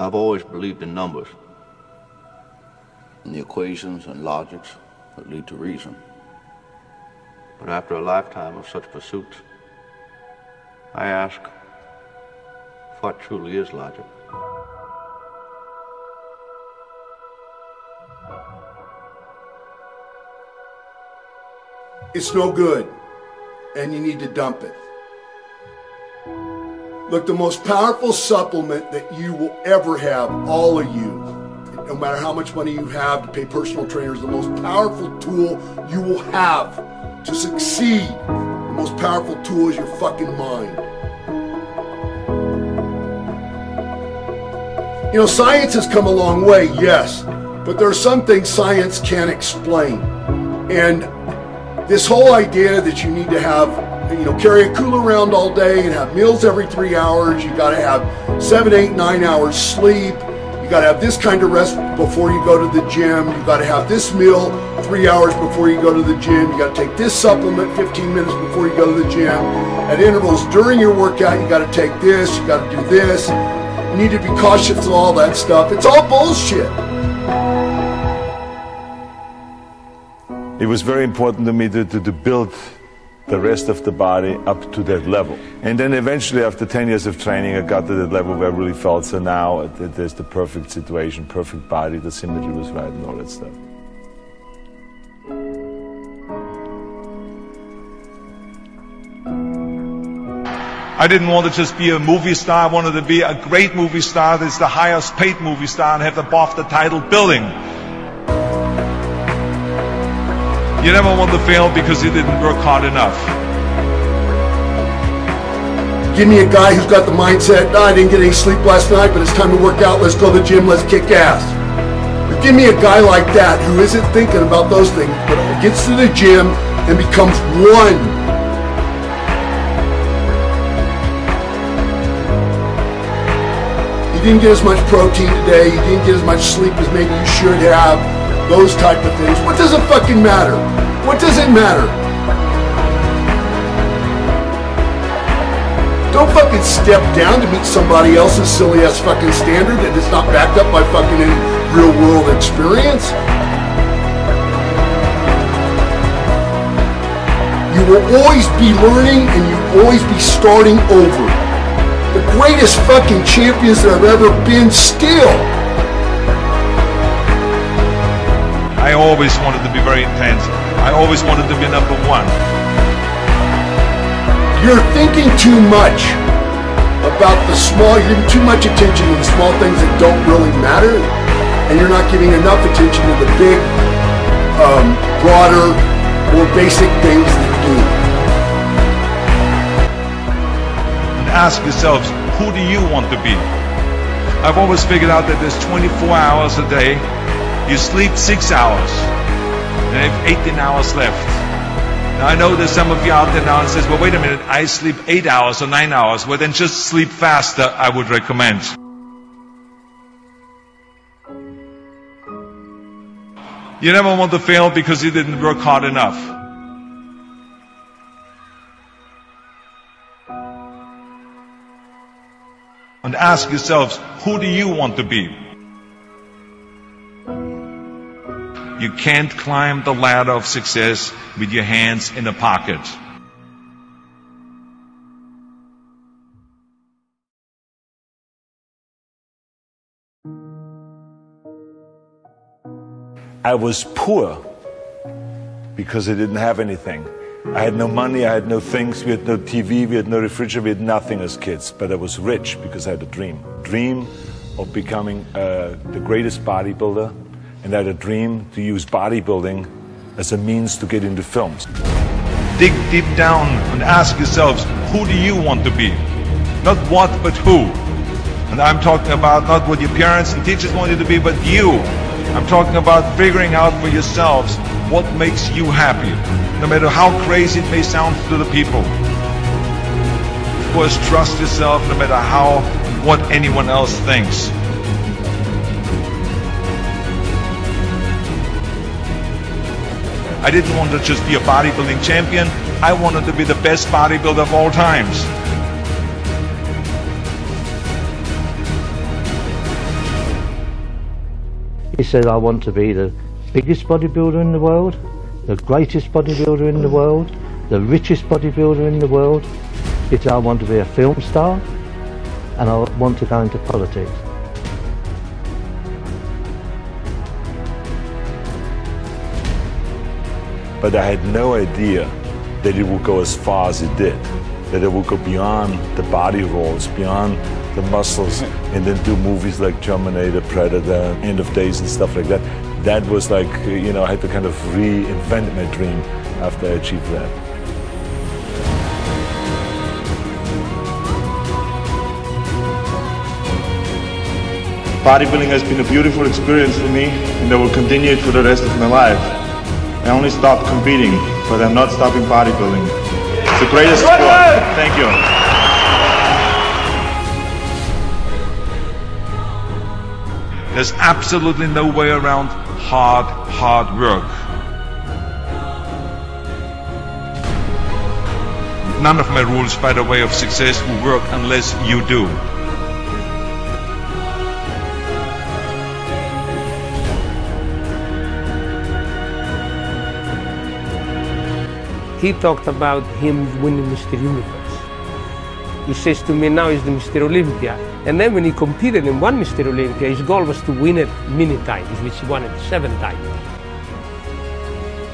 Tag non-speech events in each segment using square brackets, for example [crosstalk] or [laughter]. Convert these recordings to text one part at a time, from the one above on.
I've always believed in numbers. And the equations and logics that lead to reason. But after a lifetime of such pursuits, I ask, what truly is logic? It's no good, and you need to dump it. Look, the most powerful supplement that you will ever have, all of you, no matter how much money you have to pay personal trainers, the most powerful tool you will have to succeed, the most powerful tool is your fucking mind. You know, science has come a long way, yes, but there are some things science can't explain. And this whole idea that you need to have, you know, carry a cooler around all day and have meals every three hours, you got to have seven, eight, nine hours sleep, you got to have this kind of rest before you go to the gym, you got to have this meal three hours before you go to the gym, you got to take this supplement 15 minutes before you go to the gym. At intervals during your workout, you got to take this, you got to do this. You need to be cautious of all that stuff. It's all bullshit. It was very important to me to, to, to, build the rest of the body up to that level. And then eventually, after 10 years of training, I got to that level where I really felt so now there's the perfect situation, perfect body, the symmetry was right, and all that stuff. I didn't want to just be a movie star. I wanted to be a great movie star that's the highest paid movie star and have the above the title billing. You never want to fail because you didn't work hard enough. Give me a guy who's got the mindset, no, I didn't get any sleep last night, but it's time to work out, let's go to the gym, let's kick ass. But give me a guy like that who isn't thinking about those things, but gets to the gym and becomes one. You didn't get as much protein today, you didn't get as much sleep as maybe you should have, those type of things. What does it fucking matter? What does it matter? Don't fucking step down to meet somebody else's silly ass fucking standard that is not backed up by fucking any real world experience. You will always be learning and you will always be starting over the greatest fucking champions that have ever been still. I always wanted to be very intense. I always wanted to be number one. You're thinking too much about the small, you're giving too much attention to the small things that don't really matter, and you're not giving enough attention to the big, um, broader, more basic things that do. And ask yourselves, who do you want to be? I've always figured out that there's 24 hours a day. You sleep six hours, and you have 18 hours left. Now I know there's some of you out there now and says, well, wait a minute, I sleep eight hours or nine hours. Well, then just sleep faster, I would recommend. You never want to fail because you didn't work hard enough. and ask yourselves, who do you want to be? You can't climb the ladder of success with your hands in a pocket. I was poor because I didn't have anything. I had no money, I had no things, we had no TV, we had no refrigerator, we had nothing as kids. But I was rich because I had a dream. Dream of becoming uh, the greatest bodybuilder, and had a dream to use bodybuilding as a means to get into films. Dig deep down and ask yourselves, who do you want to be? Not what, but who. And I'm talking about not what your parents and teachers want you to be, but you. I'm talking about figuring out for yourselves what makes you happy, no matter how crazy it may sound to the people. Of course, trust yourself no matter how, what anyone else thinks. I didn't want to just be a bodybuilding champion. I wanted to be the best bodybuilder of all times. He said, I want to be the biggest bodybuilder in the world, the greatest bodybuilder in the world, the richest bodybuilder in the world. He said, I want to be a film star, and I want to go into politics. But I had no idea that it would go as far as it did, that it would go beyond the body rolls, beyond the muscles, [laughs] and then do movies like Terminator, Predator, End of Days, and stuff like that. That was like, you know, I had to kind of reinvent my dream after I achieved that. Bodybuilding has been a beautiful experience for me, and I will continue it for the rest of my life. I only stopped competing, but I'm not stopping bodybuilding. It's the greatest sport. Thank you. There's absolutely no way around hard, hard work. None of my rules, by the way, of success will work unless you do. He talked about him winning Mr. Universe. He says to me now he's the Mr. Olympia. And then when he competed and won Mr. Olympia, his goal was to win it many times, which he won it seven times.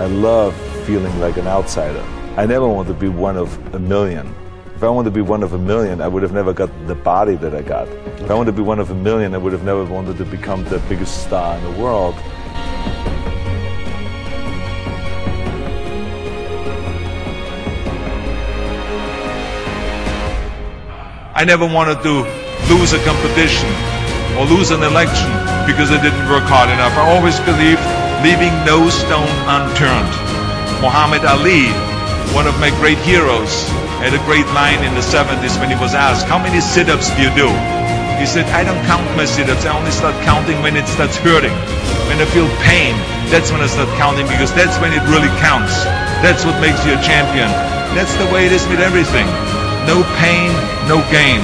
I love feeling like an outsider. I never want to be one of a million. If I wanted to be one of a million, I would have never got the body that I got. If I wanted to be one of a million, I would have never wanted to become the biggest star in the world. I never wanted to lose a competition or lose an election because I didn't work hard enough. I always believed leaving no stone unturned. Muhammad Ali, one of my great heroes, had a great line in the 70s when he was asked, how many sit-ups do you do? He said, I don't count my sit-ups. I only start counting when it starts hurting. When I feel pain, that's when I start counting because that's when it really counts. That's what makes you a champion. That's the way it is with everything. No pain, no gain.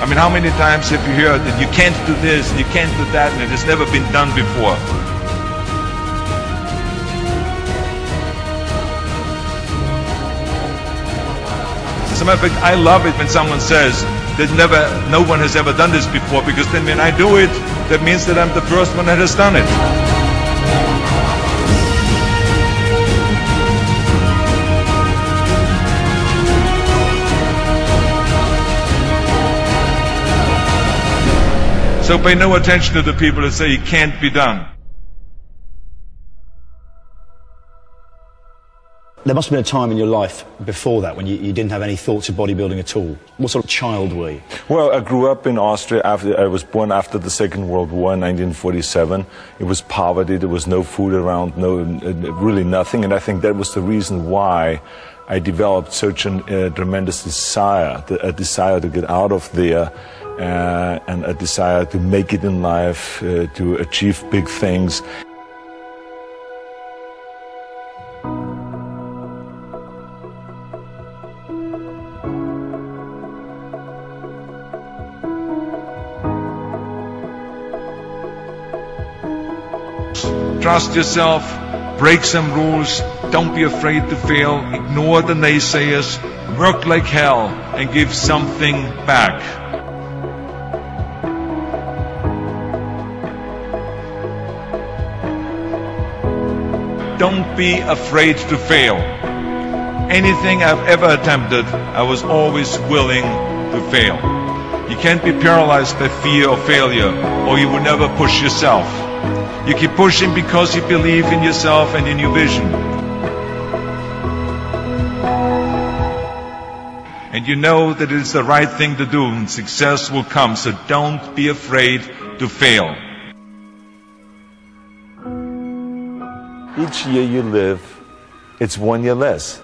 I mean, how many times have you heard that you can't do this, and you can't do that, and it has never been done before? A matter of fact, I love it when someone says that never, no one has ever done this before, because then when I do it, that means that I'm the first one that has done it. So pay no attention to the people that say it can't be done. There must have been a time in your life before that when you, you didn't have any thoughts of bodybuilding at all. What sort of child were you? Well, I grew up in Austria. After I was born after the Second World War in 1947. It was poverty. There was no food around, no, really nothing. And I think that was the reason why I developed such a uh, tremendous desire, a desire to get out of there, uh, and a desire to make it in life, uh, to achieve big things. Trust yourself, break some rules, don't be afraid to fail, ignore the naysayers, work like hell, and give something back. Don't be afraid to fail. Anything I've ever attempted, I was always willing to fail. You can't be paralyzed by fear of failure, or you will never push yourself. You keep pushing because you believe in yourself and in your vision. And you know that it is the right thing to do and success will come. So don't be afraid to fail. Each year you live, it's one year less.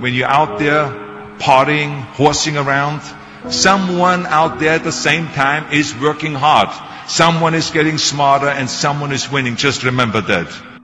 When you're out there partying, horsing around, Someone out there at the same time is working hard. Someone is getting smarter and someone is winning. Just remember that.